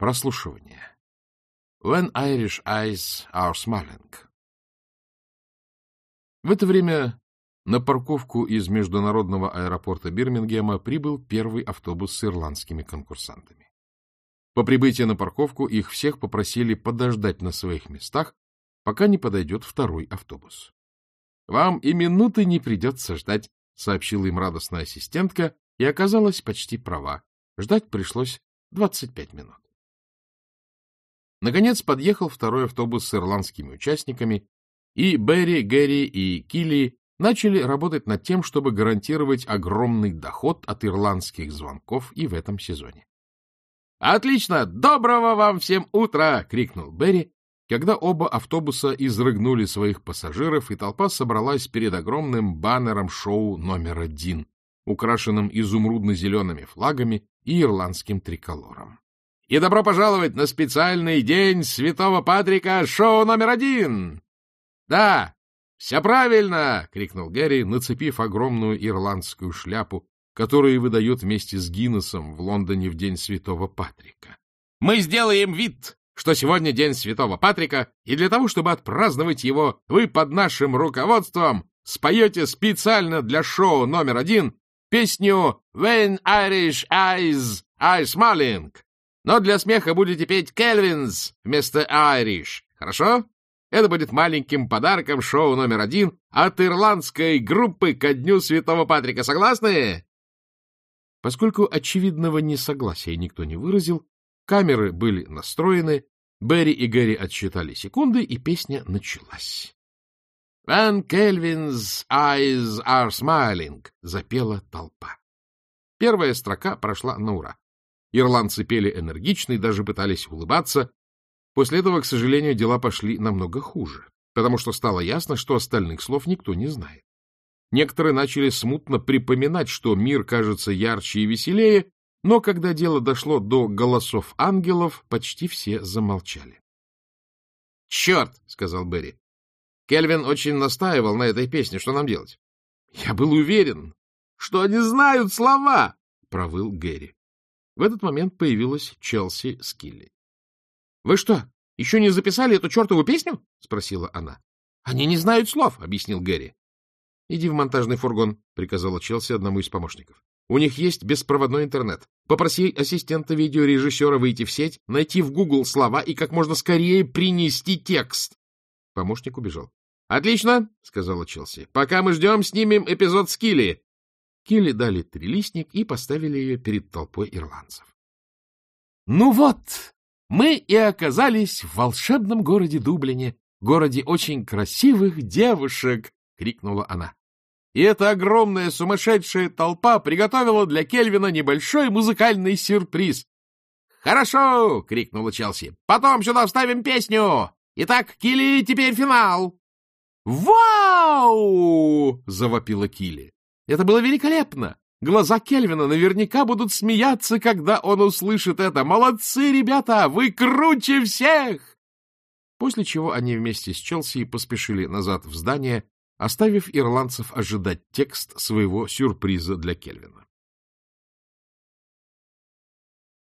Прослушивание. When Irish Eyes Are Smiling. В это время на парковку из международного аэропорта Бирмингема прибыл первый автобус с ирландскими конкурсантами. По прибытии на парковку их всех попросили подождать на своих местах, пока не подойдет второй автобус. — Вам и минуты не придется ждать, — сообщила им радостная ассистентка, и оказалась почти права. Ждать пришлось 25 минут. Наконец подъехал второй автобус с ирландскими участниками, и Берри, Гэри и Килли начали работать над тем, чтобы гарантировать огромный доход от ирландских звонков и в этом сезоне. «Отлично! Доброго вам всем утра!» — крикнул Берри, когда оба автобуса изрыгнули своих пассажиров, и толпа собралась перед огромным баннером шоу номер один, украшенным изумрудно-зелеными флагами и ирландским триколором и добро пожаловать на специальный день Святого Патрика шоу номер один! — Да, все правильно! — крикнул Гэри, нацепив огромную ирландскую шляпу, которую выдают вместе с Гиннесом в Лондоне в день Святого Патрика. — Мы сделаем вид, что сегодня день Святого Патрика, и для того, чтобы отпраздновать его, вы под нашим руководством споете специально для шоу номер один песню «When Irish Eyes Are Smiling». Но для смеха будете петь «Кельвинс» вместо «Айриш». Хорошо? Это будет маленьким подарком шоу номер один от ирландской группы ко Дню Святого Патрика. Согласны? Поскольку очевидного несогласия никто не выразил, камеры были настроены, Берри и Гэри отсчитали секунды, и песня началась. «When Kelvin's eyes are smiling», — запела толпа. Первая строка прошла на ура. Ирландцы пели энергично и даже пытались улыбаться. После этого, к сожалению, дела пошли намного хуже, потому что стало ясно, что остальных слов никто не знает. Некоторые начали смутно припоминать, что мир кажется ярче и веселее, но когда дело дошло до голосов ангелов, почти все замолчали. — Черт! — сказал Берри. Кельвин очень настаивал на этой песне. Что нам делать? — Я был уверен, что они знают слова! — провыл Гэри. В этот момент появилась Челси Скилли. — Вы что, еще не записали эту чертову песню? — спросила она. — Они не знают слов, — объяснил Гэри. — Иди в монтажный фургон, — приказала Челси одному из помощников. — У них есть беспроводной интернет. Попроси ассистента видеорежиссера выйти в сеть, найти в Google слова и как можно скорее принести текст. Помощник убежал. — Отлично, — сказала Челси. — Пока мы ждем, снимем эпизод Скилли. Келли дали трилистник и поставили ее перед толпой ирландцев. — Ну вот, мы и оказались в волшебном городе Дублине, городе очень красивых девушек! — крикнула она. И эта огромная сумасшедшая толпа приготовила для Кельвина небольшой музыкальный сюрприз. «Хорошо!» — крикнула Челси. «Потом сюда вставим песню! Итак, Килли, теперь финал!» «Вау!» — завопила Килли. Это было великолепно! Глаза Кельвина наверняка будут смеяться, когда он услышит это. Молодцы, ребята! Вы круче всех! После чего они вместе с Челси поспешили назад в здание, оставив ирландцев ожидать текст своего сюрприза для Кельвина.